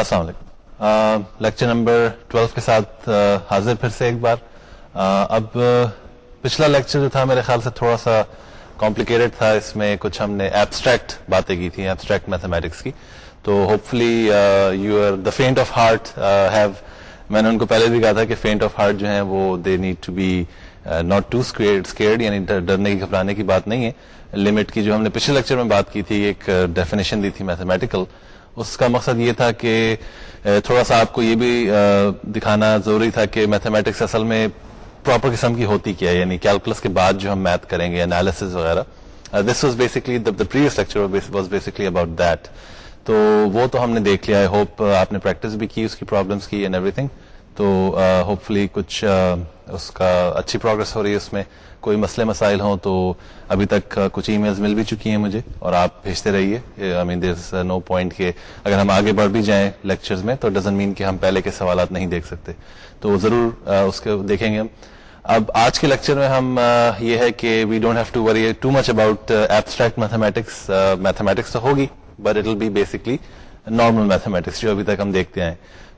السلام علیکم lecture number کے ساتھ حاضر پھر سے ایک بار اب پچھلا لیکچر جو تھا میرے خیال سے تھوڑا سا کمپلیکیٹڈ تھا اس میں کچھ ہم نے ایبسٹریکٹ باتیں کی تھیں ایبسٹریکٹ میتھمیٹکس کی تو hopefully you are the faint of heart have میں نے ان کو پہلے بھی کہا تھا کہ فینٹ آف ہارٹ جو ہے وہ they need to be not to یعنی ڈرنے کی گھبرانے کی بات نہیں ہے لمٹ کی جو ہم نے پچھلے لیکچر میں بات کی تھی ایک ڈیفینیشن دی تھی میتھمیٹیکل اس کا مقصد یہ تھا کہ تھوڑا سا آپ کو یہ بھی دکھانا ضروری تھا کہ میتھمیٹکس اصل میں پراپر قسم کی ہوتی کیا یعنی کیلکولس کے بعد جو ہم میتھ کریں گے انالیس وغیرہ this was basically about that تو وہ تو ہم نے دیکھ لیا آئی ہوپ آپ نے پریکٹس بھی کی اس کی پرابلمس کی اینڈ ایوری تھنگ تو ہوپ فلی کچھ اس کا اچھی پروگرس ہو رہی ہے اس میں کوئی مسئلے مسائل ہوں تو ابھی تک کچھ ای میلز مل بھی چکی ہیں مجھے اور آپ بھیجتے رہیے نو پوائنٹ اگر ہم آگے بڑھ بھی جائیں لیکچرز میں تو ڈزن مین کہ ہم پہلے کے سوالات نہیں دیکھ سکتے تو ضرور اس کے دیکھیں گے ہم اب آج کے لیکچر میں ہم یہ ہے کہ we don't have to worry too much about abstract mathematics mathematics تو ہوگی but it will be basically normal mathematics جو ابھی تک ہم دیکھتے آئے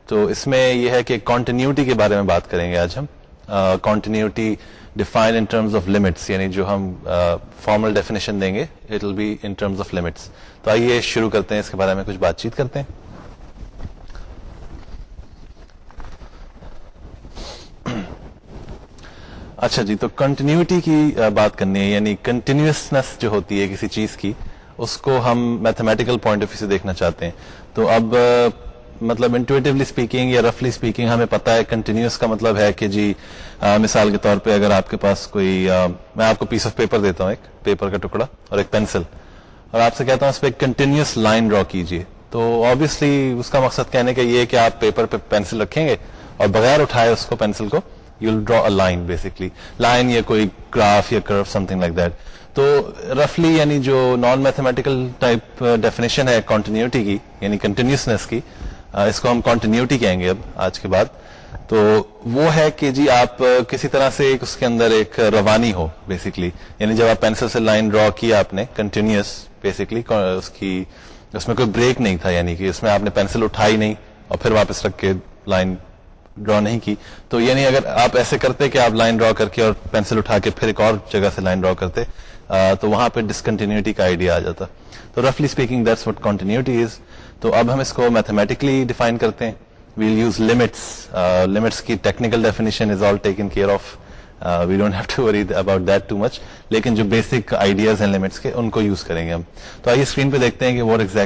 تو اس میں یہ ہے کہ کانٹینیوٹی کے بارے میں بات کریں گے آج ہم continuity define in terms of limits یعنی جو ہم فارمل ڈیفینیشن دیں گے it will be in terms of limits تو آئیے شروع کرتے ہیں اس کے بارے میں کچھ بات چیت کرتے ہیں اچھا جی تو کنٹینیوٹی کی بات کرنی ہے یعنی کنٹینیوسنس جو ہوتی ہے کسی چیز کی اس کو ہم میتھمیٹیکل پوائنٹ آف ویو سے دیکھنا چاہتے ہیں تو اب مطلب انٹویٹولی اسپیکنگ یا رفلی اسپیکنگ ہمیں پتا ہے کنٹینیوس کا مطلب ہے کہ جی مثال کے طور پہ اگر آپ کے پاس کوئی میں آپ کو پیس آف پیپر دیتا ہوں ایک پیپر کا ٹکڑا اور ایک پینسل اور آپ سے کہتا ہوں اس پہ ایک کنٹینیوس لائن ڈرا کیجیے تو آبویسلی اس کا مقصد کہنے کا یہ کہ آپ پیپر پہ پینسل رکھیں گے اور بغیر اٹھائے اس کو پینسل کو you will draw line basically line یا کوئی گراف یا سم تھنگ لائک دیٹ تو رفلی یعنی جو نان میتھمیٹیکل ٹائپ ڈیفینیشن ہے کنٹینیوٹی کی یعنی کنٹینیوسنیس کی اس کو ہم کانٹینیوٹی کہیں گے اب آج کے بعد تو وہ ہے کہ جی آپ کسی طرح سے اس کے اندر ایک روانی ہو بیسکلی یعنی جب آپ پینسل سے لائن ڈرا کی آپ نے کنٹینیوس بیسکلی اس کی اس میں کوئی بریک نہیں تھا یعنی کہ اس میں آپ نے پینسل اٹھائی نہیں اور پھر واپس رکھ کے لائن ڈرا نہیں کی تو یعنی اگر آپ ایسے کرتے کہ آپ لائن ڈرا کر کے اور پینسل اٹھا کے پھر ایک اور جگہ سے لائن ڈرا کرتے تو وہاں پہ ڈسکنٹینیوٹی کا آئیڈیا آ جاتا تو رفلی speaking that's what continuity is تو اب ہم اس کو میتھمیٹکلی ڈیفائن کرتے ہیں ویل یوز لمٹس لمٹس کی technical definition is all taken care of we don't have to to worry about that much لیکن جو بیسک آئیڈیاز ہیں لمٹس کے ان کو یوز کریں گے ہم تو آئیے اسکرین پہ دیکھتے ہیں کہ what is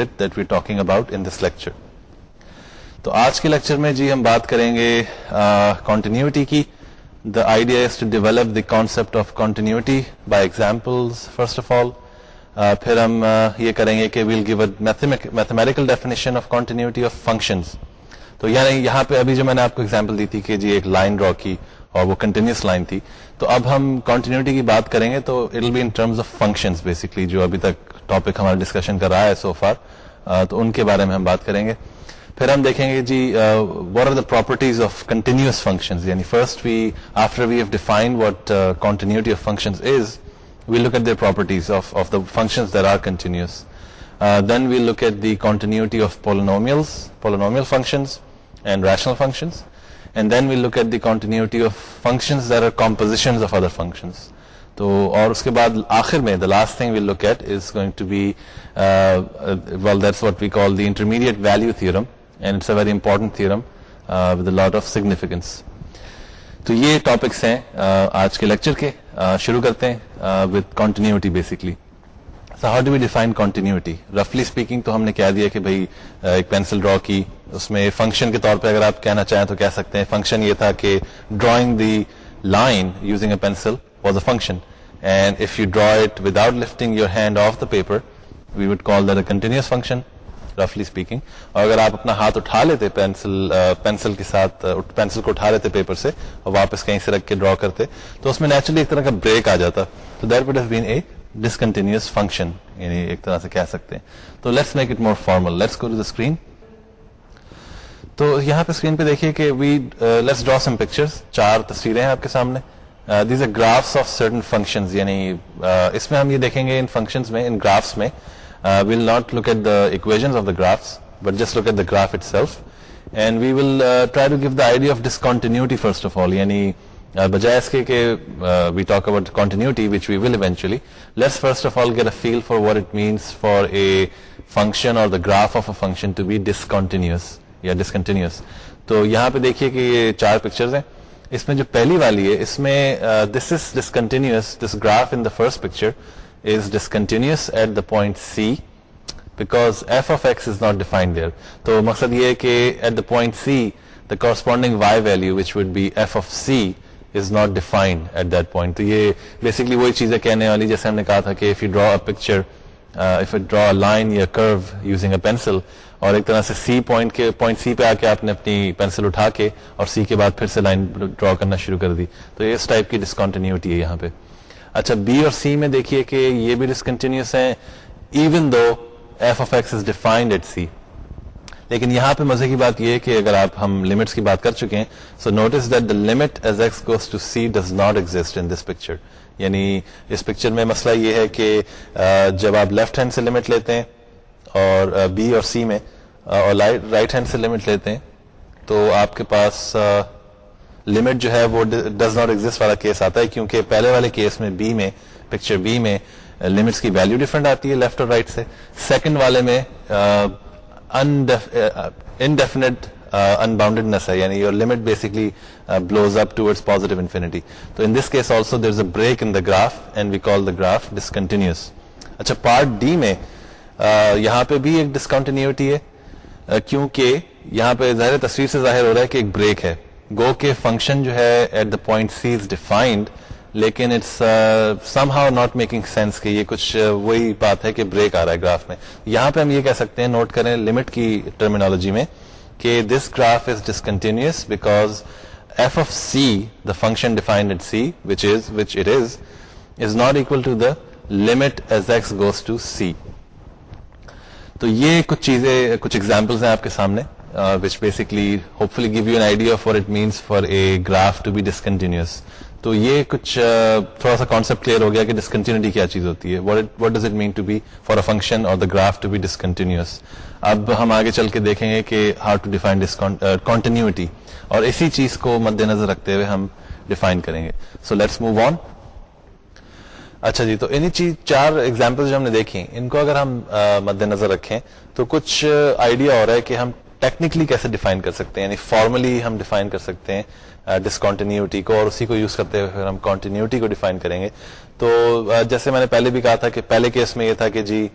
it that we talking about in this lecture تو آج کے لیکچر میں جی ہم بات کریں گے کی the idea is to develop the of continuity by example first of all پھر ہم یہ کریں گے کہ we'll give mathematical definition of continuity of functions تو یعنی یہاں پہ ابھی جو میں نے آپ کو ایگزامپل دی تھی کہ جی ایک لائن ڈرا کی اور وہ کنٹینیوس لائن تھی تو اب ہم کی بات کریں گے تو it'll be in terms of functions basically جو ابھی تک ٹاپک ہمارا ڈسکشن کر رہا ہے سو فار تو ان کے بارے میں ہم بات کریں گے پھر ہم دیکھیں گے جی what are the properties of continuous function یعنی first we after we have define what continuity of function is we look at the properties of of the function there are continuous then we look at the continuity of polynomials polynomial functions and rational functions and then we look at the continuity of functions there are compositions of other functions تو اور اس کے بعد آخر میں the last thing we'll look at is going to be well that's what we call the intermediate value theorem and it's a very important theorem with of significance تو یہ topics ہیں uh, آج کے لیکچر کے uh, شروع کرتے ہیں with continuity basically so how do we define continuity رفلی اسپیکنگ تو ہم نے کہہ دیا کہ بھائی uh, ایک پینسل ڈرا کی اس میں فنکشن کے طور پہ اگر آپ کہنا چاہیں تو کہہ سکتے ہیں فنکشن یہ تھا کہ drawing the line using a pencil was a function and if you draw it without lifting your hand off the paper we would call continuous function رفلی اسپیکنگ اور اگر آپ اپنا ہاتھ اٹھا لیتے پینسل پینسل کے ساتھ پینسل کو اٹھا لیتے پیپر سے اور واپس کہیں سے رکھ کے ڈرا کرتے تو اس میں نیچرلی ایک طرح کا بریک آ جاتا تو there would has been a discontinuous function یعنی ایک طرح سے کہہ سکتے ہیں تو let's make it more formal let's go to the screen تو یہاں پہ اسکرین پہ دیکھیے کہ we let's draw some picture چار تصویریں ہیں آپ کے سامنے these a graphs of certain function یعنی uh, اس میں ہم یہ دیکھیں گے ان فنکشن میں ان گرافس میں will not look eights but just look at the graph self and we will try to give a feel for what it means for a function اور یہاں پہ دیکھیے کہ چار ہیں اس میں جو پہلی والی ہے اس میں this is discontinuous this graph in the first picture تو مقصد یہ کہ at that C corresponding Y valued at دائنلی وہی چیزیں کہنے والی جیسے ہم نے کہا تھا کہ you you draw picture line یا کرو یوزنگ اے پینسل اور ایک طرح سے سی پوائنٹ کے پوائنٹ سی پہ آ کے آپ نے اپنی پینسل اٹھا کے اور سی کے بعد پھر سے لائن ڈرا کرنا شروع کر دی تو اس ٹائپ کی ہے یہاں پہ اچھا بی اور سی میں دیکھیے کہ یہ بھی ڈسکنٹینیوس ہے even though F x is defined at سی لیکن یہاں پہ مزے کی بات یہ کہ اگر آپ ہم لمٹس کی بات کر چکے ہیں so notice that the limit as x goes to C does not exist in this picture یعنی اس پکچر میں مسئلہ یہ ہے کہ جب آپ لیفٹ ہینڈ سے لمٹ لیتے ہیں اور بی اور سی میں اور رائٹ ہینڈ سے لمٹ لیتے ہیں تو آپ کے پاس لمٹ جو ہے وہ ڈز ناٹ ایگزٹ والا کیس آتا ہے کیونکہ پہلے والے کیس میں بی میں پکچر بی میں لمٹس uh, کی ویلو ڈفرنٹ آتی ہے لیفٹ اور رائٹ سے سیکنڈ والے میں انڈیفینٹ uh, ان uh, ہے یعنی your limit basically blows up infinity تو this case also there is a break in the graph and we call the graph discontinuous اچھا پارٹ ڈی میں یہاں پہ بھی ایک ڈسکنٹینیوٹی ہے کیونکہ یہاں پہ ظاہر تصویر سے ظاہر ہو رہا ہے کہ ایک بریک ہے گو کے فنکشن جو ہے at the point C is defined لیکن it's somehow not making sense کہ یہ کچھ وہی بات ہے کہ بریک آ رہا ہے گراف میں یہاں پہ ہم یہ کہہ سکتے ہیں نوٹ کریں لمٹ کی ٹرمینالوجی میں کہ this graph is discontinuous because F of C the function defined at C which is which it is is not equal to the limit as x goes to سی تو یہ کچھ چیزیں کچھ examples ہیں آپ کے سامنے لیپ give you an idea for it means for a discontinuous تو یہ کچھ uh, تھوڑا سا کانسیپٹ کلیئر ہو گیا فنکشن اور ہاؤ ٹو ڈیفائن کانٹینیوٹی اور اسی چیز کو مد نظر رکھتے ہم ڈیفائن کریں گے سو لیٹس موو آن اچھا جی تو چیز چار ایگزامپل جو ہم نے دیکھیں ان کو اگر ہم uh, مد نظر رکھیں تو کچھ آئیڈیا uh, ہو رہا ہے کہ ہم ٹیکنیکلی کیسے ڈیفائن کر سکتے ہیں یعنی فارملی ہم ڈیفائن کر سکتے ہیں ڈسکونٹینیوٹی uh, کو اور اسی کو یوز کرتے ہوئے ہم کنٹینیوٹی کو ڈیفائن کریں گے تو uh, جیسے میں نے پہلے بھی کہا تھا کہ پہلے کیس میں یہ تھا کہ جی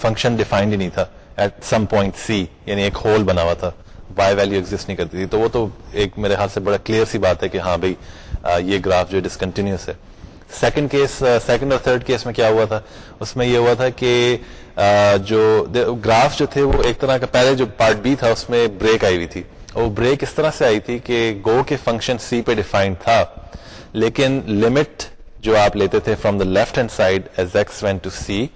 فنکشن uh, ڈیفائنڈ ہی نہیں تھا ایٹ سم پوائنٹ سی یعنی ایک ہول بنا ہوا تھا بائی ویلو ایگزٹ نہیں کرتی تھی تو وہ تو ایک میرے خیال سے بڑا کلیئر سی بات ہے کہ ہاں بھائی یہ گراف جو ڈسکنٹینیوس ہے سیکنڈ کیس سیکنڈ اور تھرڈ کیس میں کیا ہوا تھا اس میں یہ ہوا تھا کہ جو گراف جو تھے وہ ایک طرح کا پہلے جو پارٹ بی تھا اس میں بریک آئی ہوئی تھی وہ بریک اس طرح سے آئی تھی کہ گو کے فنکشن سی پہ ڈیفائنڈ تھا لیکن لمٹ جو آپ لیتے تھے from the left hand side as x when to C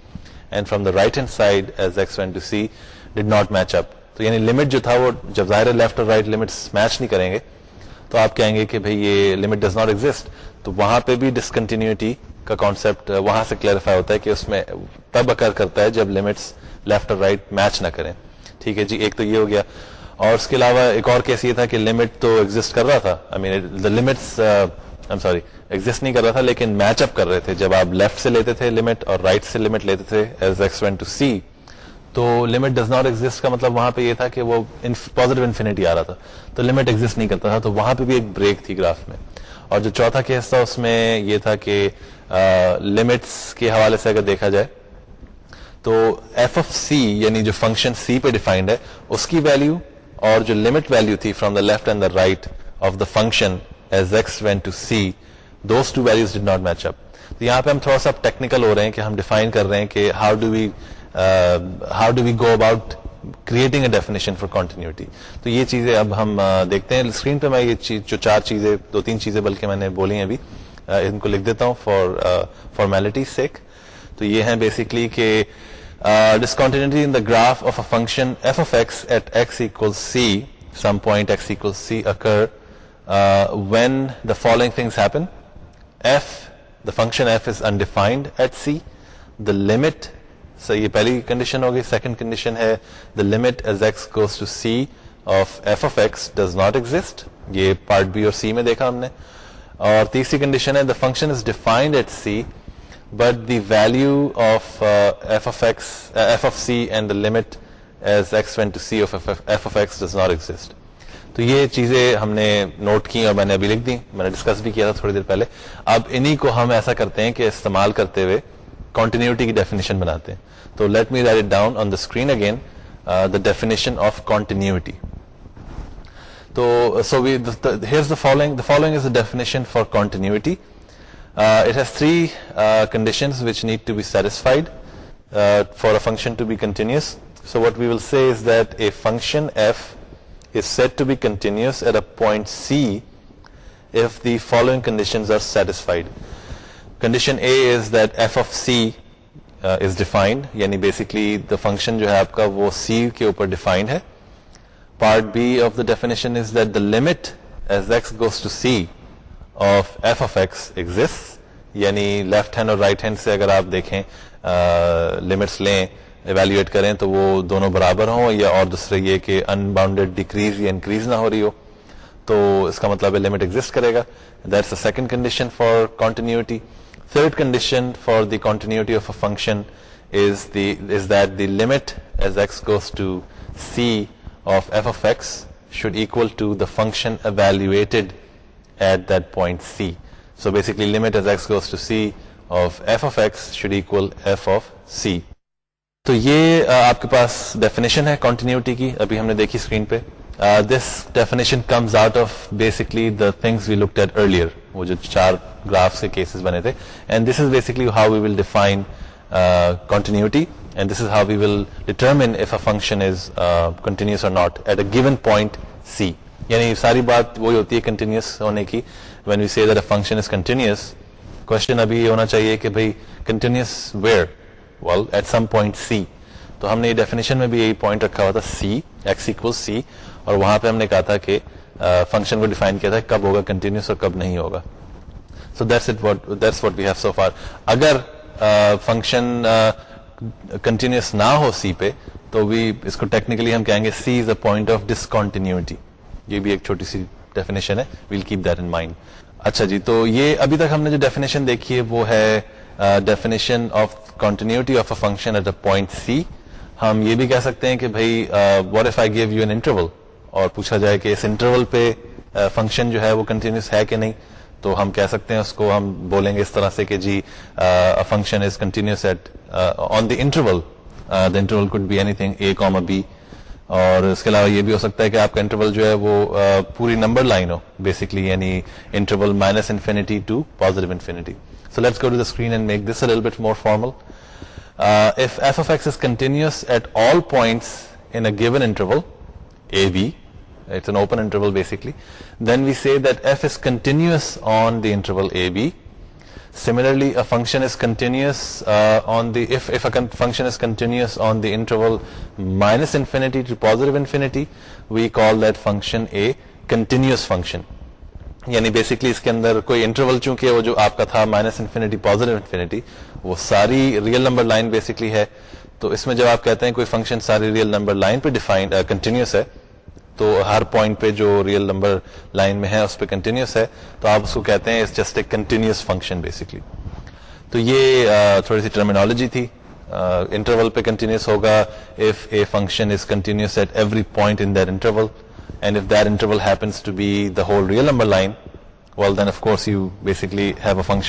and from the right hand side as x when to C did not match up تو یعنی لمٹ جو تھا وہ جب ظاہر لیفٹ اور رائٹ لمٹ میچ نہیں کریں گے تو آپ کہیں گے کہ بھئی یہ لمٹ ڈز ناٹ ایگزٹ تو وہاں پہ بھی ڈسکنٹینیوٹی کا کانسیپٹ وہاں سے کلیئرفائی ہوتا ہے کہ اس میں تب اکر کرتا ہے جب لمٹس لیفٹ اور رائٹ میچ نہ کریں ٹھیک ہے جی ایک تو یہ ہو گیا اور اس کے علاوہ ایک اور کیس یہ تھا کہ لمٹ تو ایگزٹ کر رہا تھا لم سوری ایگزٹ نہیں کر رہا تھا لیکن میچ اپ کر رہے تھے جب آپ لیفٹ سے لیتے تھے لمٹ اور رائٹ سے لمٹ لیتے تھے تو لمٹ ڈز ناٹ ایگزٹ کا مطلب وہاں پہ یہ تھا کہ وہ پازیٹو انفینٹی آ رہا تھا تو لمٹ ایگزٹ نہیں کرتا تھا تو وہاں پہ بھی ایک بریک تھی گراف میں اور جو چوتھا کیس تھا اس میں یہ تھا کہ لمٹس کے حوالے سے اگر دیکھا جائے تو ایف اف سی یعنی جو فنکشن سی پہ ڈیفائنڈ ہے اس کی ویلو اور جو لمٹ ویلو تھی from the left and the right of the function as x when to to c does not match up یہاں پہ ہم تھوڑا سا ٹیکنیکل ہو رہے ہیں کہ ہم ڈیفائن کر رہے ہیں کہ how do we how do we go about creating a definition for continuity تو یہ چیزیں اب ہم uh, دیکھتے ہیں اسکرین پہ میں یہ چیز جو چار چیزیں دو تین چیزیں بلکہ میں نے بولی ہیں ابھی uh, ان کو لکھ دیتا ہوں فار فارمیلٹی سیک تو یہ ہیں بیسکلی کہ in the graph of a function f x x x at c c some point occur when the following things happen if the function F is undefined at c the limit so یہ پہلی condition ہوگی second condition ہے the limit as x goes to c of f of x does not exist یہ part B اور C میں دیکھا ہم نے اور تیسری کنڈیشن ہے the function is defined at c but the value of f of x f of c and the limit as x when to c of f of x does not exist تو یہ چیزیں ہم نے note کی اور میں نے ابھی لکھ دی میں نے ڈسکس بھی کیا تھا تھوڑی دیر پہلے اب انہی کو ہم ایسا کرتے ہیں کہ استعمال کرتے ہوئے کانٹینیوٹی کی ڈیفینیشن بناتے ہیں تو let me write down on the screen again the definition of continuity تو so we were following the following is the definition for continuity it has three condition which need to be satisfied for a function to be continuous so what we will see is that a function F is set to be continuous at a point c if the following conditions are satisfied. Condition a is that f of c is defined یعنی basically the function جو ہے آپ کا وہ سی کے اوپر defined ہے part B of the definition is that the limit as x x goes to c of of f exist یعنی لیفٹ ہینڈ اور رائٹ ہینڈ سے اگر آپ دیکھیں لمٹس uh, لیں ایویلویٹ کریں تو وہ دونوں برابر ہوں یا اور دوسرے یہ کہ ان باؤنڈیڈ ڈیکریز یا انکریز نہ ہو رہی ہو تو اس کا مطلب ہے لمٹ ایگزٹ کرے گا that's a second condition for continuity تو یہ آپ کے پاس ڈیفینیشن ہے کانٹینیوٹی کی ابھی ہم نے دیکھی اسکرین پہ this definition comes out of basically the things we look at earlier وہ جو چار گراف سے کیسز بنے تھے and this is basically how we will define continuity and this is how we will determine if a function is continuous اور not at a given point سی یعنی ساری بات وہی ہوتی ہے کنٹینیوس ہونے کی when we see that a function is continuous question ابھی یہ ہونا چاہیے کہ بھائی continuous where well at some point c تو ہم نے یہ ڈیفینیشن میں بھی یہی پوائنٹ رکھا ہوا تھا سی ایکس کو سی اور وہاں پہ ہم نے کہا تھا کہ فنکشن کو ڈیفائن کیا تھا کب ہوگا کنٹینیوس اور کب نہیں ہوگا so so that's what have for اگر فنکشن کنٹینیوس نہ ہو سی پہ تو بھی اس کو ٹیکنیکلی ہم کہیں گے سی is a point of discontinuity یہ بھی ایک چھوٹی سی ڈیفینیشن ہے well keep that in mind اچھا جی تو یہ ابھی تک ہم نے جو ڈیفینیشن دیکھی ہے وہ ہے definition of continuity of a a function at point c ہم یہ بھی کہہ سکتے ہیں کہ بھائی what if I give you an interval اور پوچھا جائے کہ اس انٹرول پہ فنکشن جو ہے وہ کنٹینیوس ہے کہ نہیں تو ہم کہہ سکتے ہیں اس کو ہم بولیں گے اس طرح سے کہ جی function is continuous at on the interval the interval could be anything a comma b اور اس کے علاوہ یہ بھی ہو سکتا ہے کہ آپ کا انٹرول جو ہے وہ پوری نمبر لائن ہو بیسکلی یعنی interval minus infinity to positive infinity so let's go to the screen and make this a bit more formal basically دف از کنٹینیوسرلیز کنٹینیوسرٹی پازیٹوٹی we call that function a continuous function یعنی basically اس کے اندر کوئی interval چونکہ وہ جو آپ کا تھا مائنس انفینٹی پازیٹو انفینٹی وہ ساری ریئل نمبر لائن بیسکلی ہے تو اس میں جب آپ کہتے ہیں کوئی فنکشن ساری ریئل نمبر لائن پہ ڈیفائنڈ کنٹینیوس uh, ہے تو ہر پوائنٹ پہ جو ریئل نمبر لائن میں ہے اس پہ کنٹینیوس ہے تو آپ اس کو کہتے ہیں it's just a continuous function basically تو یہ uh, تھوڑی سی ٹرمینالوجی تھی انٹرول uh, پہ کنٹینیوس ہوگا if a function is continuous at every point in that interval and if basically interval to be whole real number line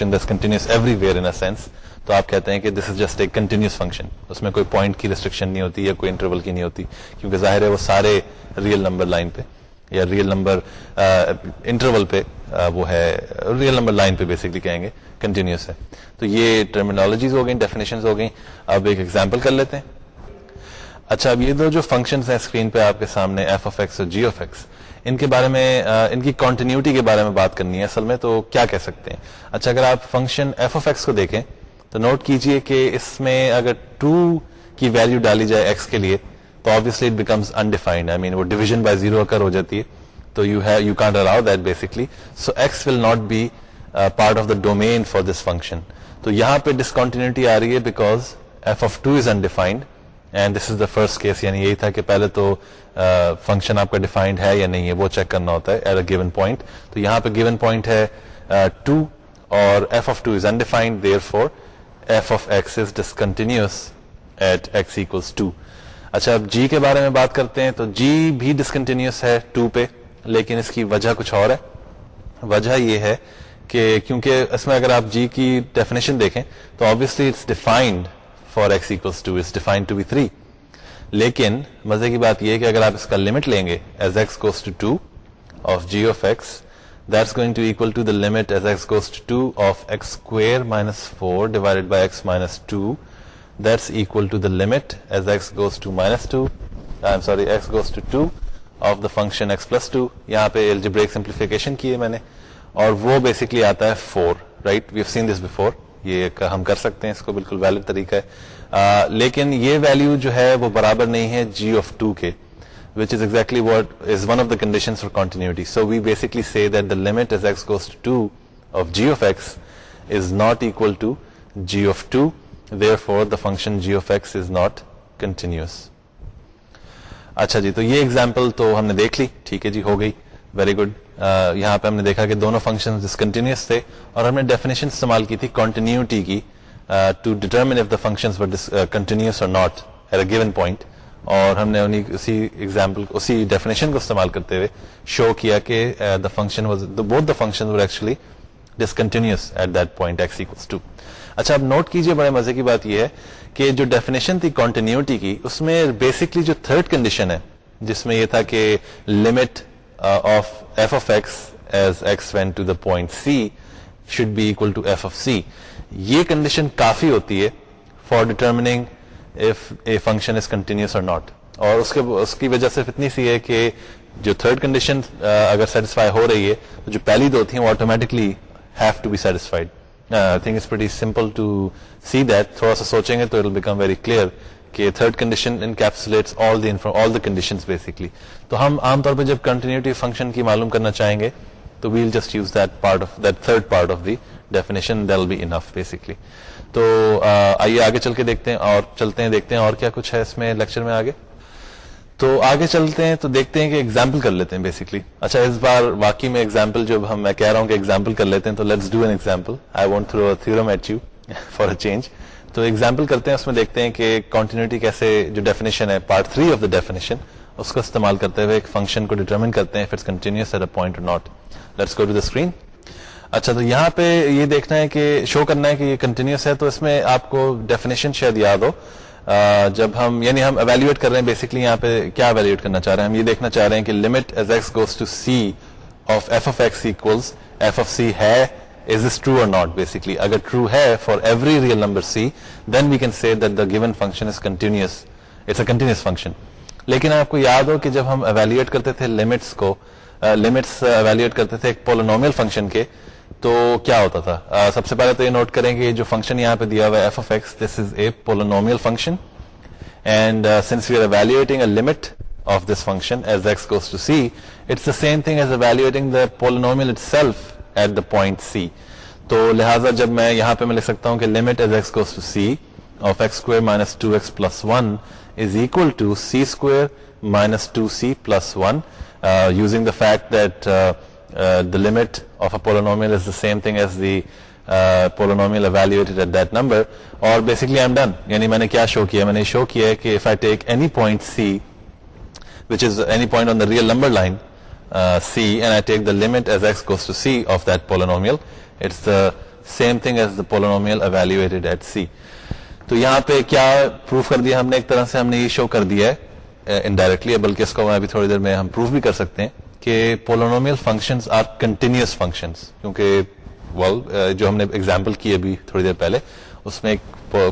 in sense تو آپ کہتے ہیں کہ this is just a continuous function اس میں کوئی پوائنٹ کی ریسٹرکشن نہیں ہوتی یا کوئی انٹرول کی نہیں ہوتی کیونکہ ظاہر ہے وہ سارے ریئل نمبر لائن پہ یا ریئل نمبر انٹرول پہ وہ ہے ریئل نمبر لائن پہ بیسکلی کہیں گے کنٹینیوس ہے تو یہ ٹرمینالوجیز ہو گئیں ڈیفینیشن ہو گئیں اب ایک ایگزامپل کر لیتے ہیں اچھا اب یہ دو جو فنکشن ہیں اسکرین پہ آپ کے سامنے ایف اف ایکس اور جی اف ایکس ان کے بارے میں ان کی کانٹینیوٹی کے بارے میں بات کرنی ہے اصل میں تو کیا کہہ سکتے ہیں اچھا اگر آپ فنکشن ایف اف ایکس کو دیکھیں تو نوٹ کیجئے کہ اس میں اگر ٹو کی ویلو ڈالی جائے ایکس کے لیے تو obviously it becomes undefined I mean وہ ڈیویژن بائی زیرو اکر ہو جاتی ہے تو you have you can't allow that basically so x will not be part of the domain for this function تو یہاں پہ ڈسکانٹینیوٹی آ رہی ہے because F of two is undefined and this is the first case یعنی یہی تھا کہ پہلے تو فنکشن آپ کا ڈیفائنڈ ہے یا نہیں ہے وہ چیک کرنا ہوتا ہے ایٹ اے گیون پوائنٹ تو یہاں پہ گیون پوائنٹ ہے ٹو اور F of two is undefined there for f of x is discontinuous at x equals two اچھا اب جی کے بارے میں بات کرتے ہیں تو جی بھی ڈسکنٹینیوس ہے ٹو پہ لیکن اس کی وجہ کچھ اور ہے وجہ یہ ہے کہ کیونکہ اس میں اگر آپ جی کی ڈیفینیشن دیکھیں تو obviously it's defined for x equals two is defined to be three لیکن مزے کی بات یہ کہ اگر آپ اس کا لمٹ لیں گے as x goes to two of G of x that's going to equal to the limit as x goes to two of x square minus four divide by x minus two that's equal to the limit as x goes to minus two I'm sorry x goes to two of the function x plus two یہاں پہ L G break simplification کی ہے میں نے اور وہ basically آتا ہے four right we've seen this before یہ ایک ہم کر سکتے ہیں اس کو بالکل ویلڈ طریقہ ہے آ, لیکن یہ ویلو جو ہے وہ برابر نہیں ہے جی آف ٹو کے وچ is exactly what is one of the condition for continuity so we basically see that the limit is x to of G of x is not equal to g of two there for the function g of x is not continuous اچھا جی تو یہ example تو ہم نے دیکھ لی ٹھیک ہے جی ہو گئی ویری گڈ یہاں پہ ہم نے دیکھا کہ دونوں فنکشن ڈسکنٹینیوس تھے اور ہم نے ڈیفینیشن استعمال کی تھی کنٹینیوٹی کی to determine if the function continuous اور not at a given point اور ہم نے انہیں اسی ایگزامپل اسی ڈیفینیشن کو استعمال کرتے ہوئے شو کیا کہ دا فنکشن واز بہت the function were actually discontinuous at that point x x two اچھا اب نوٹ کیجئے بڑے مزے کی بات یہ ہے کہ جو ڈیفینیشن تھی کنٹینیوٹی کی اس میں بیسکلی جو تھرڈ کنڈیشن ہے جس میں یہ تھا کہ لمٹ آف ایفسو پوائنٹ سی شیو ٹو ایف آف سی یہ کنڈیشن کافی ہوتی ہے فار ڈیٹرنگ اے فنکشن اور ناٹ اور اس کی وجہ صرف اتنی سی ہے کہ جو تھرڈ کنڈیشن اگر سیٹسفائی ہو رہی ہے تو جو پہلی دو تھیں وہ have to be satisfied think is very simple to see تھوڑا سا سوچیں گے تو کہ third condition encapsulates all the all the condition basically تو ہم عام طور پہ جب کنٹینیوٹی فنکشن کی معلوم کرنا چاہیں گے تو well just use that part of that third part of the definition will be enough basically تو آئیے آگے چل کے دیکھتے ہیں اور چلتے ہیں دیکھتے ہیں اور کیا کچھ ہے اس میں لیکچر میں آگے تو آگے چلتے ہیں تو دیکھتے ہیں کہ ایگزامپل کر لیتے ہیں بیسکلی اچھا اس بار واقعی میں ایگزامپل جب ہم میں کہہ رہا ہوں کہ ایگزامپل کر لیتے ہیں تو let's do an example I want throw them at you for a change تو ایگزامپل کرتے ہیں اس میں دیکھتے ہیں کہ کانٹینیوٹی کیسے جو ڈیفینیشن ہے part three of the definition اس کا استعمال کرتے ہوئے ایک فنکشن کو ڈیٹرمن کرتے ہیں اچھا تو یہاں پہ یہ دیکھنا ہے کہ شو کرنا ہے کہ یہ کنٹینیوس ہے تو اس میں آپ کو ڈیفینیشن شاید یاد ہو جب ہم یعنی ہم اویلیوٹ کر رہے ہیں بیسکلی یہاں پہ کیا بیسکلیٹ کرنا چاہ رہے ہیں ہم یہ دیکھنا چاہ رہے ہیں کہ limit as x x goes to c c of f f equals ہے ناٹ بیسکلی اگر true for every real number c then we can set given function function لیکن آپ کو یاد ہو کہ جب ہم ایویلیٹ ایویلیٹ کرتے کرتے تھے تھے لمٹس لمٹس کو ایک پولونومیل فنکشن کے تو کیا ہوتا تھا سب سے پہلے تو یہ نوٹ کریں کہ جو فنکشن یہاں پہ دیا ہوا ہے f of x this is a polynomial function and since we are evaluating a limit of this function as as x goes to c it's the the same thing evaluating polynomial functional at the point c تو لہٰذا جب میں یہاں پہ میں لکھ سکتا ہوں کہ limit is x to c of x square minus two x plus one is equal to c square minus two c plus one using the fact that the limit of a polynomial is the same thing as the polynomial evaluated at that number اور basically I am done یعنی میں نے کیا شو کیا میں نے شو کیا ہے کہ if I take any point c which is any point on the real number line c and I take the limit c of دولٹ ایٹ سی تو یہاں پہ کیا پروف کر دیا ہم نے ایک طرح سے ہم نے یہ شو کر دیا ہے uh, انڈائریکٹلی بلکہ اس کو ابھی تھوڑی دیر میں ہم پروف بھی کر سکتے ہیں کہ polynomial function are continuous function کیونکہ well, uh, جو ہم نے ایگزامپل کی ابھی تھوڑی دیر پہلے اس میں ایک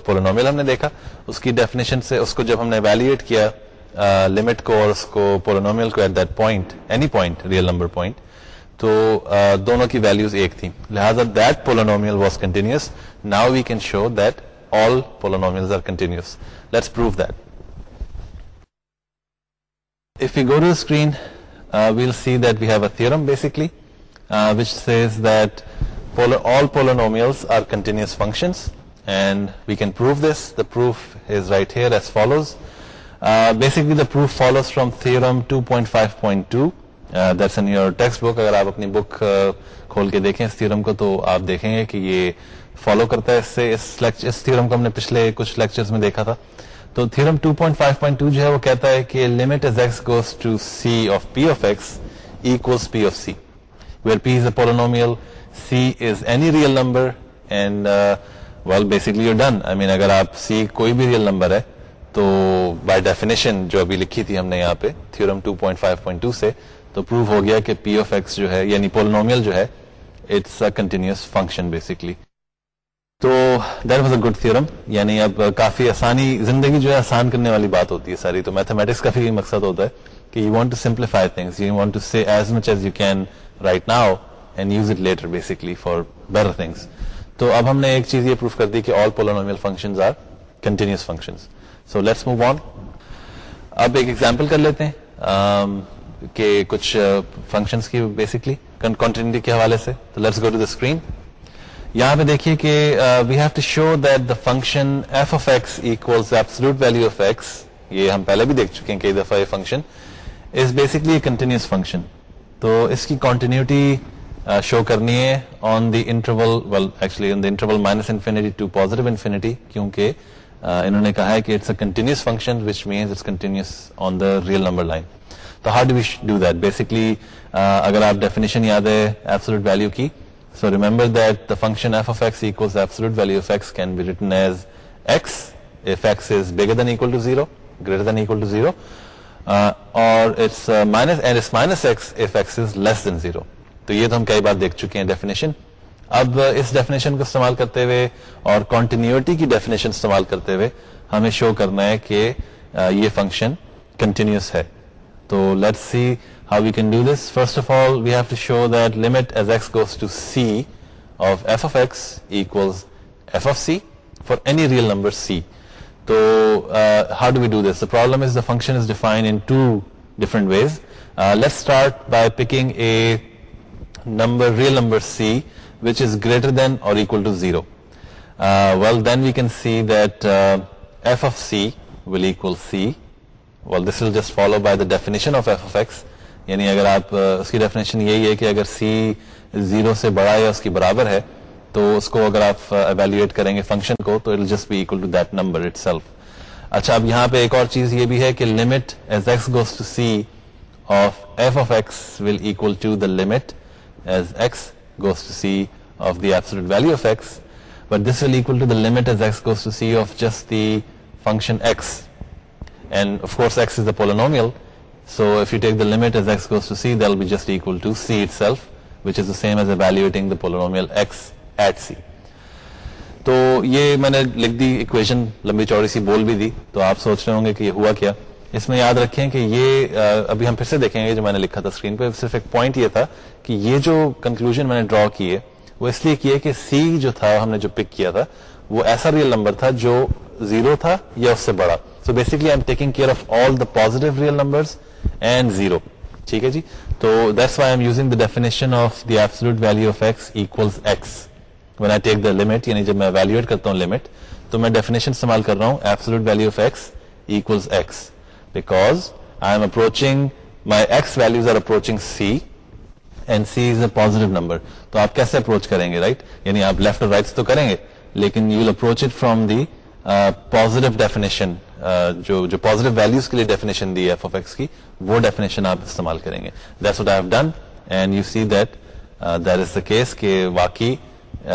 پولونومیل ہم نے دیکھا اس کی ڈیفینیشن سے اس کو جب ہم نے اویلیوٹ کیا لمٹ کو پولونومیل کو at that point any point real number point تو دونوں کی ویلوز ایک تھی لہٰذا that polynomial was continuous now we can show that all polynomial are continuous let's screen, uh, we'll you go screen we'll see theorem have a which basically which says all all are are continuous functions and we can this. This the proof is right here as follows basically the proof follows from that's point five point book اگر آپ اپنی بک کھول کے دیکھیں اس theorem کو تو آپ دیکھیں گے کہ یہ فالو کرتا ہے اس سے اس کو ہم نے پچھلے کچھ لیکچرز میں دیکھا تھا تو تھرم ٹو پوائنٹ فائیو کہتا ہے کہ limit is x goes to c of p of x p of c where p is a polynomial c is any real number and well basically you done I mean اگر آپ سی کوئی بھی real number ہے تو by definition جو ابھی لکھی تھی ہم نے یہاں پہ تھیورم 2.5.2 سے تو پروو ہو گیا کہ پی آف ایکس جو ہے یعنی پولنومیل جو ہے it's a continuous function basically تو that was a good theorem یعنی اب کافی آسانی زندگی جو ہے آسان کرنے والی بات ہوتی ہے ساری تو میتھمیٹکس کا بھی مقصد ہوتا ہے کہ you want to simplify things you want to see as much as you can right now and use it later basically for better things تو اب ہم نے ایک چیز یہ پروف کر دی کہ all polynomial functions are continuous functions so let's move on اب ایک ایگزامپل کر لیتے ہیں کہ کچھ فنکشنس کی بیسکلی کنٹینٹی کے حوالے سے تو let's go to the screen یہاں پہ دیکھیے کہ we have to show that the function f of x equals absolute value of x یہ ہم پہلے بھی دیکھ چکے ہیں کئی دفعہ یہ function is basically continuous function تو اس کی کانٹینیوٹی شو کرنی ہے on the interval well actually on the interval minus infinity to positive infinity کیونکہ انہوں نے کہا کہ it's a continuous function which means it's continuous on the real number line تو how do we do that basically اگر آپ definition یاد ہے ایبسلوٹ ویلو کی so remember that the function f of x equals absolute value of x can be written as x if x is bigger than equal to zero greater than equal to zero اور it's minus and it's minus x if x is less than zero تو یہ تو ہم کئی بار دیکھ چکے ہیں ڈیفینیشن اب اس ڈیفینیشن کو استعمال کرتے ہوئے اور کنٹینیوٹی کی ڈیفینیشن استعمال کرتے ہوئے ہمیں شو کرنا ہے کہ یہ فنکشن کنٹینیوس ہے تو let see how you this first of all we have to show that limit as x goes to c of f of x f of c for any real number c تو how do we do this problem is is the function define in two different ways late start by picking a number real number c یعنی اگر آپ اس کی definition یہی ہے کہ اگر سی zero سے بڑا یا اس کی برابر ہے تو اس کو اگر آپ ایویلویٹ کریں گے فنکشن کو تو it just to that number itself اچھا اب یہاں پہ ایک اور چیز یہ بھی ہے کہ limit as x goes to c of f of x will equal to the limit as x goes to c of the absolute value of x but this will equal to the limit as x goes to c of just the function x and of course x is a polynomial so if you take the limit as x goes to c that will be just equal to c itself which is the same as evaluating the polynomial x at c تو یہ میں نے لکھ the equation لمبی چوڑی سی بول بھی دی تو آپ سوچ رہے ہوں گے کہ یہ ہوا کیا اس میں یاد رکھیں کہ یہ ابھی ہم پھر سے دیکھیں گے جو میں نے لکھا تھا اسکرین پہ صرف ایک پوائنٹ یہ تھا کہ یہ جو کنکلوژ میں نے ڈرا کیے وہ اس لیے کیے کہ سی جو تھا ہم نے جو پک کیا تھا وہ ایسا ریئل نمبر تھا جو زیرو تھا یا اس سے بڑا so basically I am taking care of all the positive real number and zero ٹھیک ہے جی تو that's why M using the definition of the absolute value of x equals x when I take the limit یعنی جب میں evaluate کرتا ہوں لمٹ تو میں ڈیفینیشن استعمال کر رہا ہوں absolute value of x x because I am approaching my x values are approaching c and c is a positive number تو آپ کیسے اپروچ کریں گے رائٹ یعنی آپ لیفٹ اور رائٹ تو کریں گے لیکن you will approach it from the positive definition جو پوزیٹو ویلوز کے لیے definition the f of x کی وہ ڈیفینیشن آپ استعمال کریں گے that's what I have done and you see that there is the case کے واقعی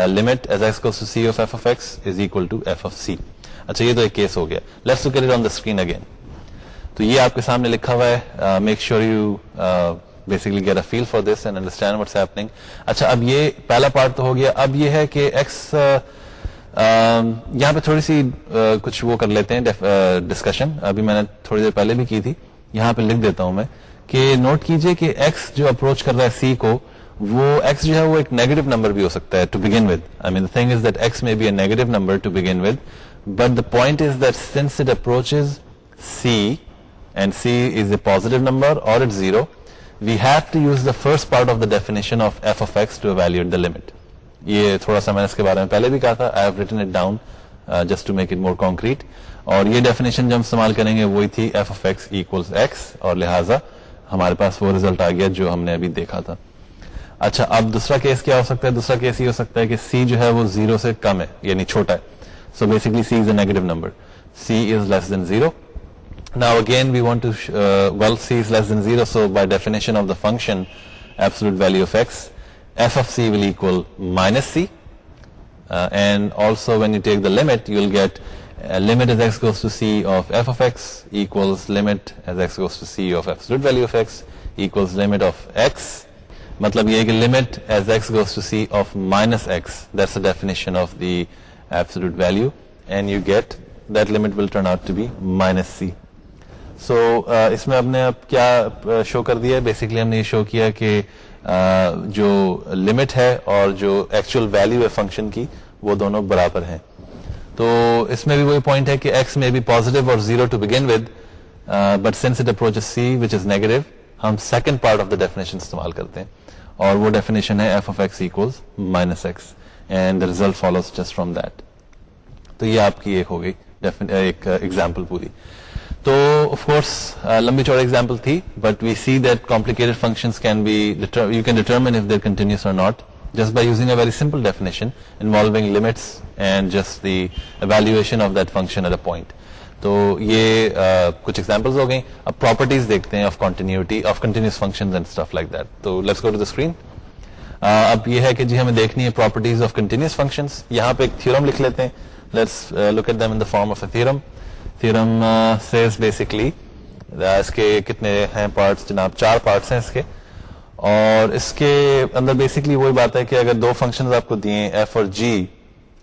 لمٹ ایز ایس کو c of f of x is equal to f of c اچھا یہ تو ایک کیس ہو گیا let's to carry on the screen again تو یہ آپ کے سامنے لکھا ہوا ہے make sure you basically get a feel for this and understand what's happening اچھا اب یہ پہلا پارٹ تو ہو گیا اب یہ ہے کہ ایکس یہاں پہ تھوڑی سی کچھ وہ کر لیتے ہیں ڈسکشن ابھی میں نے تھوڑی دیر پہلے بھی کی تھی یہاں پہ لکھ دیتا ہوں میں کہ نوٹ کیجئے کہ ایکس جو اپروچ کر رہا ہے سی کو وہ ایکس جو ہے وہ ایک نیگیٹو نمبر بھی ہو سکتا ہے to to begin begin with with I mean thing is is that that x may be a negative number but the point it approach c positive number اور it zero we have to use the first part of the پہلے بھی تھا definition uh, جو استعمال کریں گے وہی تھی ایف آفس ایکس اور لہٰذا ہمارے پاس وہ ریزلٹ آ گیا جو ہم نے ابھی دیکھا تھا اچھا اب دوسرا کیس کیا ہو سکتا ہے دوسرا کیس یہ ہو سکتا ہے کہ سی جو ہے وہ زیرو سے کم ہے یعنی چھوٹا ہے so basically c is a negative number c is less than zero now again we want to uh, well c is less than 0 so by definition of the function absolute value of x f of c will equal minus c uh, and also when you take the limit you'll get uh, limit as x goes to c of f of x equals limit as x goes to c of absolute value of x equals limit of x مطلب یہ کہ limit as x goes to c of minus x that's the definition of the absolute value and you get that limit will turn out to be minus c so uh, اس میں آپ نے اب کیا شو uh, کر دیا ہے basically ہم نے یہ شو کیا کہ uh, جو لمٹ ہے اور جو ایکچوئل ویلیو ہے فنکشن کی وہ دونوں برابر ہیں تو اس میں بھی وہی پوائنٹ ہے کہ ایکس میں بھی پازیٹو اور zero to begin with but since it approach c which is negative ہم second part of the definition استعمال کرتے ہیں اور وہ ڈیفینیشن ہے f of x equals minus x and result follows just from that تو یہ آپ کی ایک ہو گئی ایک ایگزامپل پوری تو آف کورس لمبی چوڑی ایگزامپل تھی but we see that complicated function can be you can determine if they're continuous or not just by using a very simple definition involving limits and just the evaluation of that function at a point تو یہ کچھ examples ہو گئیں اب properties دیکھتے ہیں of continuity of continuous function and stuff like that تو let's go to the screen اب یہ ہے کہ جی ہمیں دیکھنی ہے پراپرٹیز آف کنٹینیوس فنکشن یہاں پہ ایک تھیورم لکھ لیتے ہیں let's look at them in form of a theorem says basically اس کے کتنے ہیں پارٹس جناب چار پارٹس ہیں اس کے اور اس کے اندر بیسکلی وہی بات ہے کہ اگر دو فنکشن آپ کو دیے ایف اور g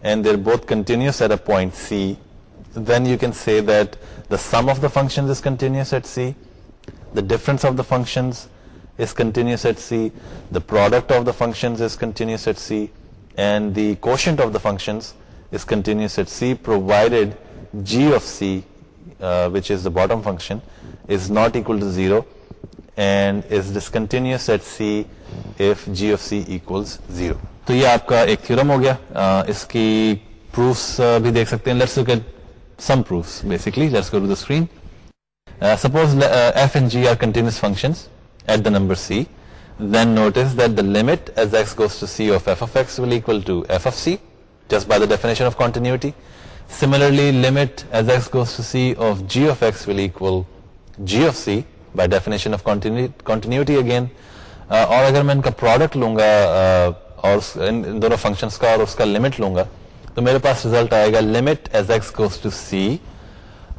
and they're both continuous at a point c then you can see that the sum of the function is continuous at c the the difference of function کو g f c which is the bottom function ہو گیا uh, اس کی proofs uh, بھی دیکھ سکتے ہیں suppose f and g are continuous function at the number c then note is the limit c of Eiffel definition of continuity similarly limit as S goes to c of g of x will g of c by definition continuity again اور اگر میں ان کا product لوں گا اور ان دونوں functions کا اور اس کا لمٹ لوں گا تو میرے پاس ریزلٹ آئے گا limit as x goes to c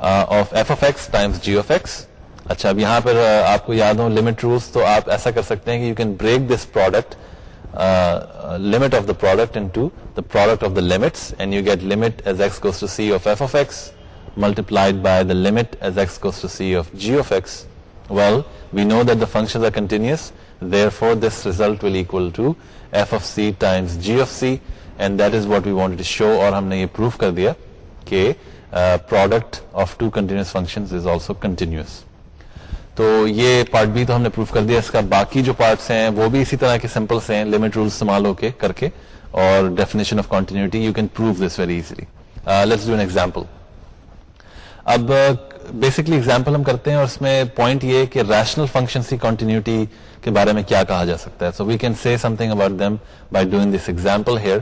of f of x times g of x اچھا اب یہاں پر آپ کو یاد ہوں لمٹ رولس تو آپ ایسا کر سکتے ہیں کہ you can break this product limit of the product and to product of the limits multiplied by the لز goes g of S well we know the function یہ پروو کر دیا کہوڈکٹ of two continuous functions also continuous تو یہ part بھی تو ہم نے پروف کر دیا اس کا باقی جو پارٹس ہیں وہ بھی اسی طرح کے سمپلس ہیں لمٹ رول استعمال ہو کے کر کے اور definition of continuity you can prove this very easily let's do an example اب بیسکلی uh, اگزامپل ہم کرتے ہیں اور اس میں پوائنٹ یہ کہ ریشنل فنکشن کی کانٹینیوٹی کے بارے میں کیا کہا جا سکتا ہے so we can see something about them by doing this example here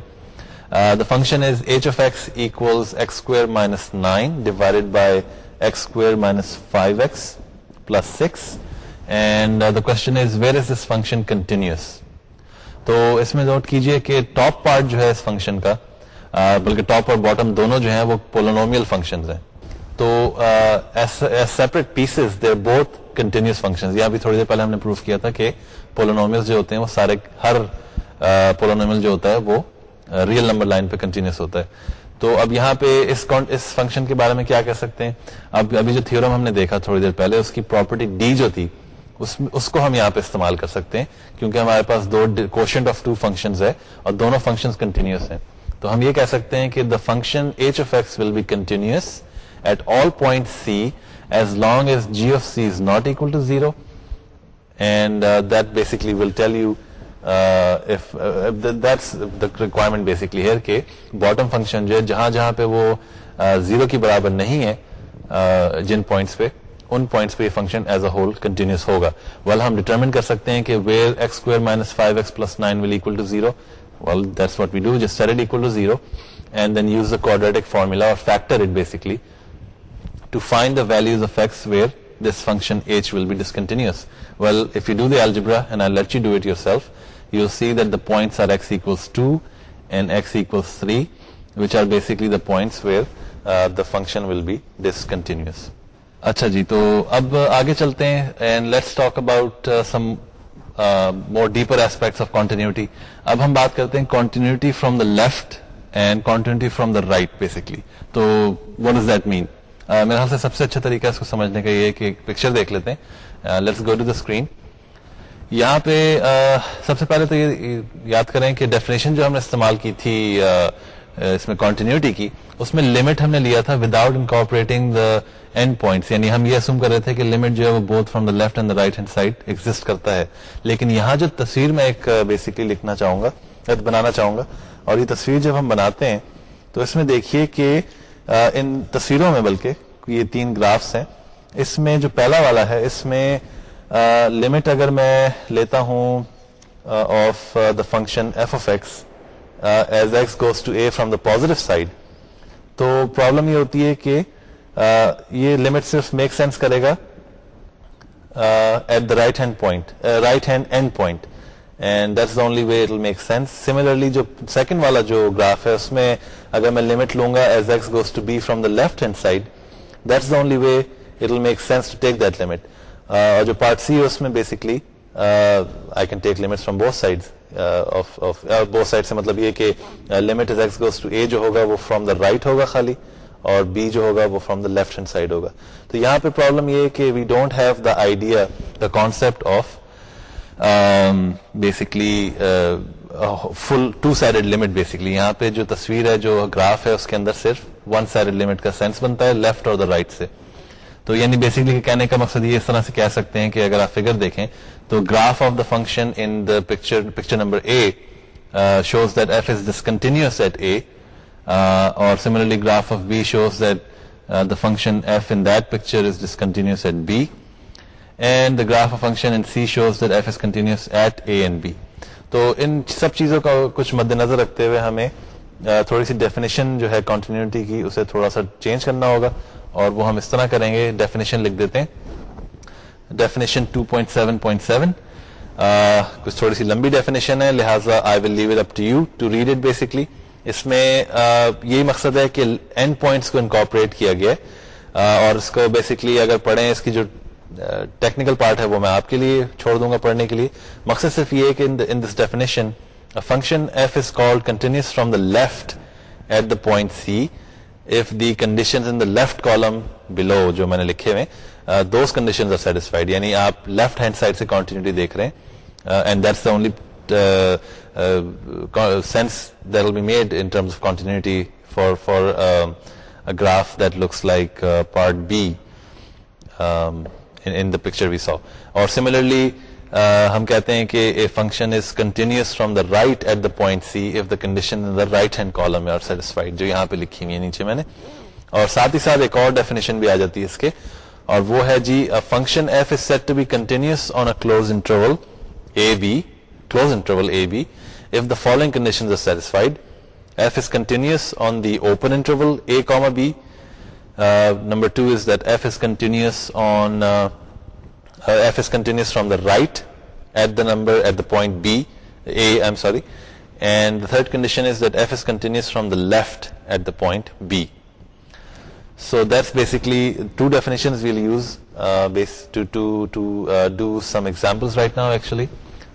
the function is h of x x square minus nine divided by x square minus five x plus six and the question is is where this function continuous تو اس میں note کیجیے کہ top part جو ہے اس function کا بلکہ top اور باٹم دونوں جو ہیں وہ پولونومیل فنکشن تو تھوڑی دیر پہلے ہم نے پروف کیا تھا کہ پولونومیل جو ہوتے ہیں وہ سارے ہر پولونومیل جو ہوتا ہے وہ ریئل نمبر لائن پہ کنٹینیوس ہوتا ہے تو اب یہاں پہ اس اس فنکشن کے بارے میں کیا کہہ سکتے ہیں اب ابھی جو تھیورم ہم نے دیکھا تھوڑی دیر پہلے اس کی پراپرٹی ڈی جو تھی اس اس کو ہم یہاں پہ استعمال کر سکتے ہیں کیونکہ ہمارے پاس دو کوشنٹ آف ٹو فنکشن ہے اور دونوں فنکشن کنٹینیوس ہیں تو ہم یہ کہہ سکتے ہیں کہ the function h of x will be continuous at all point c as long as g of c is not equal to zero and that basically will tell you requirement basically ہے کہ bottom function جو ہے جہاں جہاں پہ وہ zero کی برابر نہیں ہے جن پوائنٹس پہ ان پوائنٹس پہ یہ function as a whole continuous ہوگا ویل ہم ڈیٹرمن کر سکتے ہیں کہ where x square minus five x plus nine will equal to zero well that's what we do just set equal to zero and then use the quadratic formula اور factor it basically to find the values of x where this function h will be discontinuous well if you do the algebra and I let you do it yourself function will be discontinuous اچھا جی تو اب آگے چلتے ہیں اب ہم بات کرتے ہیں continuity from the left and continuity from the right basically تو وٹ از دیٹ مین میرے خیال سے سب سے اچھا طریقہ اس کو سمجھنے کا یہ کہ پکچر دیکھ لیتے ہیں let's go to the screen یہاں پہ سب سے پہلے تو یہ یاد کریں کہ ڈیفینیشن جو ہم نے استعمال کی تھی اس میں کانٹینیوٹی کی اس میں لمٹ ہم نے لیا تھا وداؤٹ ان یعنی ہم یہ سم کر رہے تھے کہ لمٹ جو ہے وہ both from the left and the right hand side exist کرتا ہے لیکن یہاں جو تصویر میں ایک بیسکلی لکھنا چاہوں گا بنانا چاہوں گا اور یہ تصویر جب ہم بناتے ہیں تو اس میں دیکھیے کہ ان تصویروں میں بلکہ یہ تین گرافس ہیں اس میں جو پہلا والا ہے اس میں لمٹ اگر میں لیتا ہوں of the function f of x as x goes to a from the positive side تو پرابلم یہ ہوتی ہے کہ یہ لمٹ صرف میک سینس کرے گا at the right hand point right hand end point and that only way it make sense similarly جو سیکنڈ والا جو گراف ہے اس میں اگر میں لمٹ لوں گا as x goes to b from the left hand side that only way it will make sense to take that limit اور جو پارٹ سی ہے اس میں basically I can take limit from بہت سائڈ سائڈ سے مطلب یہ کہ limit is x goes to a جو ہوگا وہ فرام دا رائٹ ہوگا خالی اور بی جو ہوگا وہ from the left hand side ہوگا تو یہاں پہ پرابلم یہ کہ we don't have the idea the concept of basically full two side limit basically یہاں پہ جو تصویر ہے جو گراف ہے اس کے اندر صرف ون سائڈ لمٹ کا سینس بنتا ہے لیفٹ اور دا رائٹ سے تو یعنی بیسکلی کہنے کا مقصد یہ اس طرح سے کہہ سکتے ہیں کہ اگر آپ فگر دیکھیں تو graph of the function in the picture picture number a shows that F is discontinuous at a اور similarly graph of b shows that the function f in that picture is discontinuous at b and the graph of function in c shows that F is continuous at a and b تو ان سب چیزوں کا کچھ مد نظر رکھتے ہوئے ہمیں uh, تھوڑی سی ڈیفینیشن جو ہے کنٹینیوٹی کی اسے تھوڑا سا چینج کرنا ہوگا اور وہ ہم اس طرح کریں گے ڈیفینیشن لکھ دیتے ہیں ڈیفینیشن 2.7.7 کچھ تھوڑی سی لمبی ڈیفینیشن ہے لہٰذا I will read it basically اس میں یہی مقصد ہے کہ اینڈ پوائنٹس کو انکارپوریٹ کیا گیا ہے اور اس کو بیسکلی اگر پڑھیں اس کی جو ٹیکنیکل پارٹ ہے وہ میں آپ کے لیے چھوڑ دوں گا پڑھنے کے لیے مقصد صرف یہ کہ in this definition function F is call continuous from the left at the point c left column below جو میں نے لکھے ہوئے دیکھ رہے and sense will be made continuity for graph this like part b picture we saw اور similarly ہم کہتے ہیں کہ function is continuous from the right at the point c if the condition right hand column اور satisfied جو یہاں پہ لکھی ہوئی ہے نیچے میں نے اور ساتھ ہی ساتھ ایک اور ڈیفینیشن بھی آ جاتی ہے اس کے اور وہ ہے جی function F is set to be continuous on a close interval a be close interval a be if the following condition are satisfied F is continuous on the open interval a comma be number two is that F is continuous on to continuous from the right at the number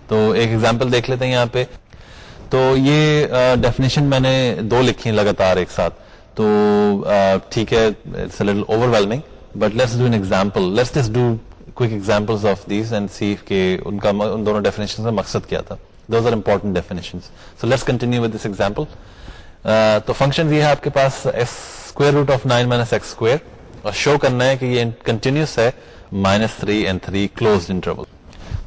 تو ایک example دیکھ لیتے دو لکھی ہیں لگاتار ایک ساتھ تو ٹھیک ہے but let's let's do do an example quick examples of these and see کہ ان کا دونوں ڈیفینیشن کا مقصد کیا تھا those are important definition so let's continue with this example تو فنکشن یہ ہے آپ کے پاس square root of 9 minus x square اور شو کرنا ہے کہ یہ کنٹینیوس ہے minus three and three close interval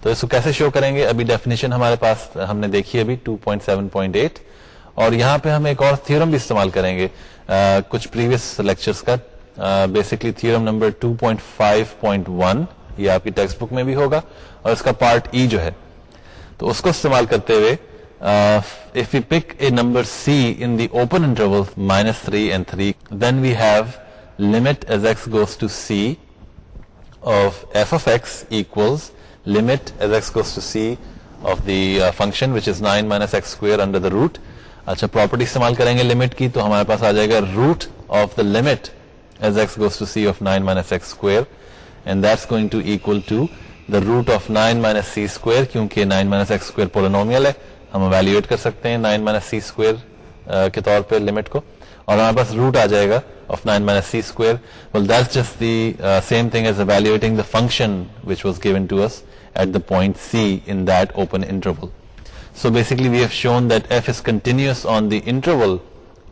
تو اس کو کیسے شو کریں گے ابھی ڈیفینیشن ہمارے پاس ہم نے دیکھی ابھی 2.7.8 اور یہاں پہ ہم ایک اور تھیورم بھی استعمال کریں گے کچھ پریویس لیکچرز کا بیسکلی تھیورم نمبر 2.5.1 یہ آپ کی ٹیکسٹ بک میں بھی ہوگا اور اس کا پارٹ ای e جو ہے تو اس کو استعمال کرتے ہوئے if you pick a number c in the open interval minus three and three then we have limit as x goes to c of f of x equals limit as x goes to c of the function which is nine minus x square under the root اچھا property استعمال کریں گے limit کی تو ہمارے پاس آ جائے گا root of the limit as x goes to c of nine minus x square minus c square ہے اور ہمارے پاس روٹ آ جائے گا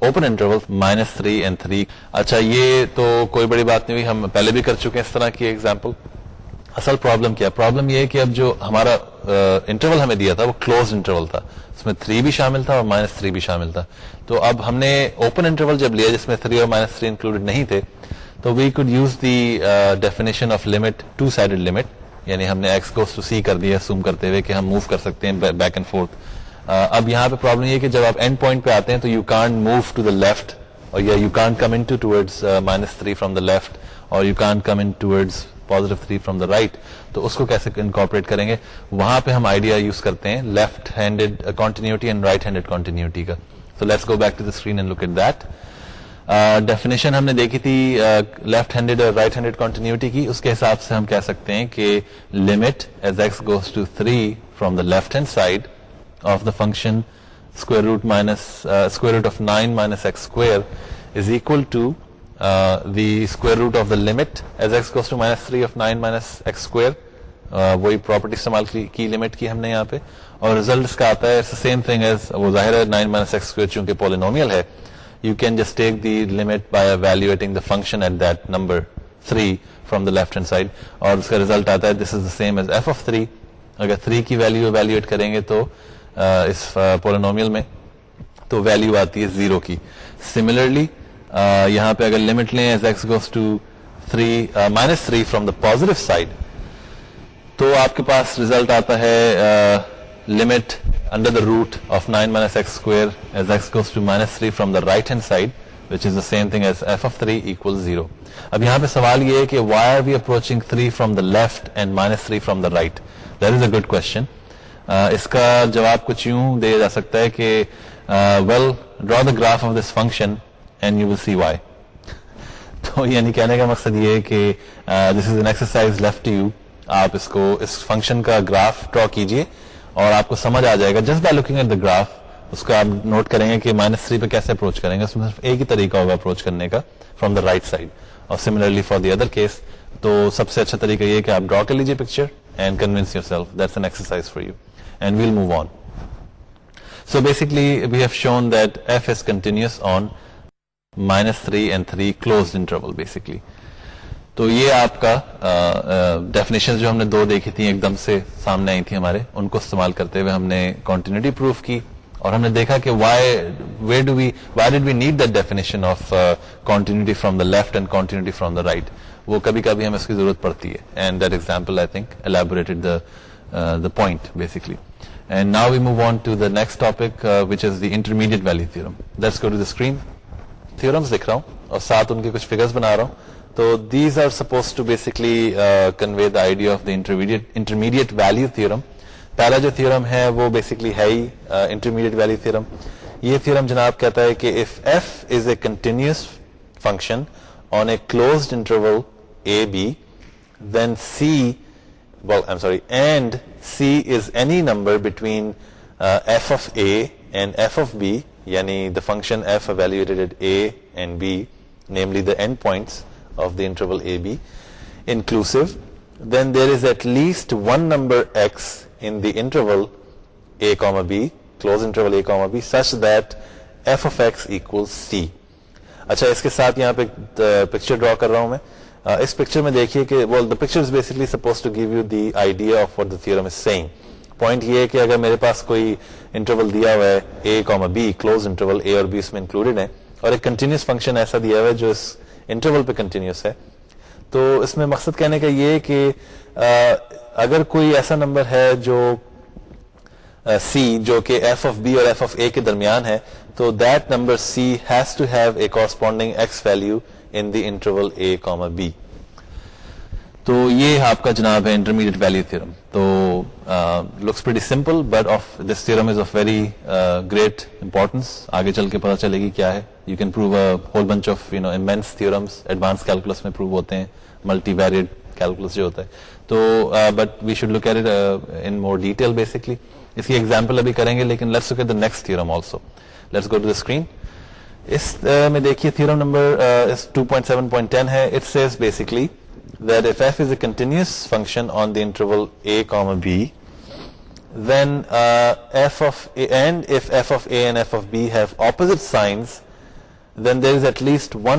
open interval minus three and three اچھا یہ تو کوئی بڑی بات نہیں ہوئی ہم پہلے بھی کر چکے ہیں اس طرح کی ایگزامپل اصل پرابلم کیا پرابلم یہ ہے کہ اب جو ہمارا انٹرول ہمیں دیا تھا وہ کلوز انٹرول تھا اس میں 3 بھی شامل تھا اور مائنس تھری بھی شامل تھا تو اب ہم نے اوپن انٹرول جب لیا جس میں 3 اور مائنس تھری انکلوڈیڈ نہیں تھے تو we could use the definition of limit two side limit یعنی ہم نے ایکس کو سی کر دیا سوم کرتے ہوئے کہ ہم موو کر سکتے ہیں بیک اینڈ فورتھ اب یہاں پہ پرابلم یہ کہ جب آپ اینڈ پوائنٹ پہ آتے ہیں تو you can't move to the left اور یا you can't come in towards minus three from the left اور you can't come in towards positive three from the right تو اس کو کیسے انکارپوریٹ کریں گے وہاں پہ ہم آئیڈیا یوز کرتے ہیں left handed continuity and right handed continuity کا so let's go back to the screen and look at that definition ہم نے دیکھی تھی لیفٹ ہینڈیڈ اور رائٹ ہینڈیڈ کانٹینیوٹی کی اس کے حساب سے ہم کہہ سکتے ہیں کہ limit as x goes to three from the left hand side اور روٹ مائنس کا آتا ہے وہ ظاہر ہے ہے ہے چونکہ اور اس کا آتا دس از دا تھری اگر تھری کی evaluate کریں گے تو اس پولینومیل میں تو ویلو آتی ہے زیرو کی سملرلی یہاں پہ اگر لمٹ لیں as x goes to three minus three from the positive side تو آپ کے پاس ریزلٹ آتا ہے limit under the root of nine minus x x square as goes to minus three from the right hand side which is the same thing as f of three equal zero اب یہاں پہ سوال یہ ہے کہ why are we approaching three from the left and minus three from the right that is a good question اس کا جواب کچھ یوں دیا جا سکتا ہے کہ well draw the graph of this function and you will see why تو یعنی کہنے کا مقصد یہ ہے کہ this is an exercise left you آپ اس اس کو فنکشن کا گراف ڈرا کیجیے اور آپ کو سمجھ آ جائے گا just by looking at the graph اس کو آپ نوٹ کریں گے کہ مائنس تھری پہ کیسے اپروچ کریں گے اس میں صرف ایک ہی طریقہ ہوگا اپروچ کرنے کا فرام دا رائٹ سائڈ اور similarly for the other case تو سب سے اچھا طریقہ یہ کہ آپ ڈرا کر لیجیے picture and convince yourself that's an exercise for you دو دیکھی دم سے سامنے آئی تھی ہمارے ان کو استعمال کرتے ہوئے ہم نے کانٹینیوٹی پروف کی اور ہم نے دیکھا کہ why would we why did be need the definition of continuity from the left and continuity from the right وہ کبھی کبھی ہمیں اس کی ضرورت پڑتی ہے پہلا جو تھرم وہ بیسکلی انٹرمیڈیٹ ویلیو تھرم یہ تھرم جن کہتا ہے کے ساتھ یہاں پہ پکچر uh, ڈرا کر رہا ہوں میں Uh, اس پکچر میں دیکھیے کہ well the picture basically suppose to give you the idea of what the theorem is same point یہ ہے کہ اگر میرے پاس کوئی انٹرول دیا ہوا ہے a comma b close interval a اور بی اس میں انکلوڈیڈ ہے اور ایک کنٹینیوس فنکشن ایسا دیا ہوا ہے جو اس انٹرول پہ کنٹینیوس ہے تو اس میں مقصد کہنے کا یہ کہ آ, uh, اگر کوئی ایسا نمبر ہے جو سی uh, جو کہ ایف آف بی اور ایف آف اے کے درمیان ہے تو that number C has to have a corresponding x value in the interval a comma be تو یہ آپ کا جناب ہے انٹرمیڈیٹ ویلیو تھرم تو looks very simple but of this theorem is of very great importance آگے چل کے پتا چلے گی کیا ہے you can prove whole bunch of you know immense theorems advance calculus میں پروو ہوتے ہیں ملٹی ویریڈ کیلکولس جو ہوتا ہے تو but we should look at in more detail basically اس کی ایگزامپل ابھی کریں گے لیکن let's next theorem also let's go to the screen میں دیکھیے تھرم نمبرسٹ ون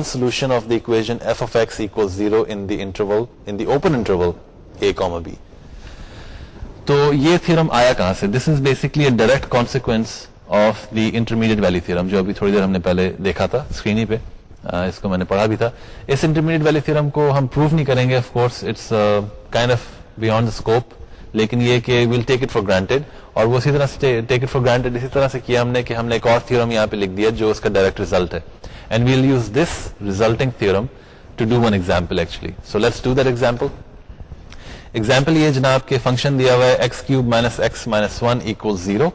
سول آف دنو زیرو بی تو یہ تھیئرم آیا کہاں سے this is basically ڈائریکٹینس of the intermediate value theorem جو ابھی تھوڑی دیر ہم نے پہلے دیکھا تھا اسکرین پہ اس کو میں نے پڑھا بھی تھا اس انٹرمیڈیٹ ویلی تھرم کو ہم پروف نہیں کریں گے of course it's kind of beyond scope لیکن یہ کہ we'll take it for granted اور وہ اسی طرح سے ٹیک اٹ فار گرانٹیڈ اسی طرح سے کیا ہم نے کہ ہم نے ایک اور تھیورم یہاں پہ لکھ دیا جو اس کا ڈائریکٹ ریزلٹ ہے and we'll use this resulting theorem to do one example actually so let's do that example example یہ جناب کے فنکشن دیا ہوا ہے x cube minus x minus one equal zero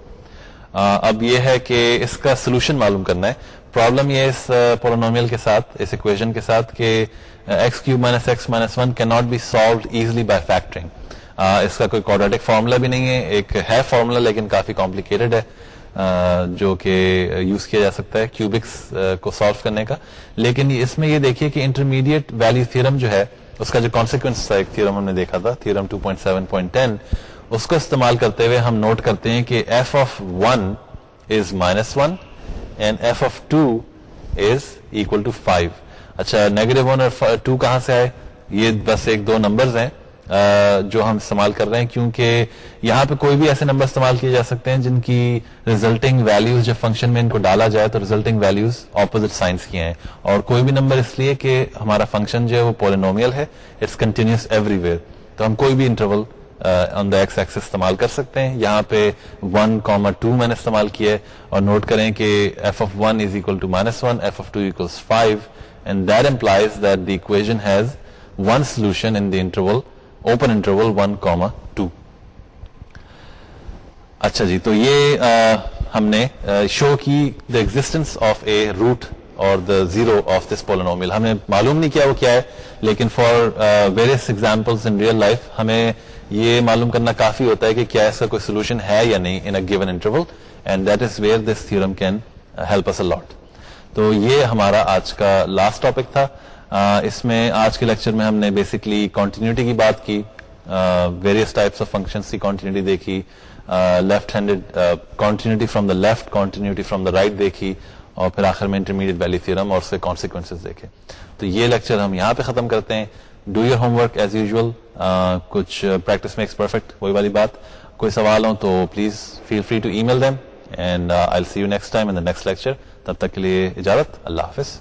اب یہ ہے کہ اس کا سولوشن معلوم کرنا ہے پرابلم یہ اس اس کے کے ساتھ ساتھ کہ x x minus minus one not be solved easily by factoring اس کا کوئی کوڈیٹک فارمولا بھی نہیں ہے ایک ہے فارمولا لیکن کافی کمپلیکیٹڈ ہے جو کہ یوز کیا جا سکتا ہے کیوبکس کو سالو کرنے کا لیکن اس میں یہ دیکھیے کہ انٹرمیڈیٹ ویلو تھرم جو ہے اس کا جو کانسیکوینس تھا ایک تھرم نے دیکھا تھا اس کو استعمال کرتے ہوئے ہم نوٹ کرتے ہیں کہ F of one is minus one and f of two is equal to five اچھا نیگیٹو ون اور ٹو کہاں سے آئے یہ بس ایک دو نمبرز ہیں جو ہم استعمال کر رہے ہیں کیونکہ یہاں پہ کوئی بھی ایسے نمبر استعمال کیے جا سکتے ہیں جن کی ریزلٹنگ ویلوز جب فنکشن میں ان کو ڈالا جائے تو ریزلٹنگ ویلوز اپوزٹ سائنس کی ہیں اور کوئی بھی نمبر اس لیے کہ ہمارا فنکشن جو ہے وہ پولینومیل ہے اٹس کنٹینیوس ایوری ویئر تو ہم کوئی بھی interval on the x x استعمال کر سکتے ہیں یہاں پہ ون کاما ٹو میں نے استعمال کیا ہے اور نوٹ کریں کہ F of one is equal to minus one F of two equal five and that implies that the equation has one solution in the interval open interval one comma two اچھا جی تو یہ ہم نے show کی the existence of a root اور the zero of this polynomial ہمیں معلوم نہیں کیا وہ کیا ہے لیکن for various examples in real life ہمیں یہ معلوم کرنا کافی ہوتا ہے کہ کیا ایسا کوئی سولوشن ہے یا نہیں given interval and that is where this can help us تو یہ ہمارا آج کا لاسٹ ٹاپک تھا uh, اس میں آج کے لیکچر میں ہم نے بیسکلی کانٹینیوٹی کی بات کی ویریس ٹائپس آف فنکشن کی کانٹینیوٹی دیکھی left handed continuity from the left continuity from the right دیکھی اور پھر آخر میں انٹرمیڈیٹ ویلی تھیورم اور اس کے دیکھے تو یہ لیکچر ہم یہاں پہ ختم کرتے ہیں do your homework as usual کچھ پریکٹس میکس پرفیکٹ وہی والی بات کوئی سوال ہو تو please feel free to email them and I see you next time in next lecture تب تک کے لیے اجازت اللہ حافظ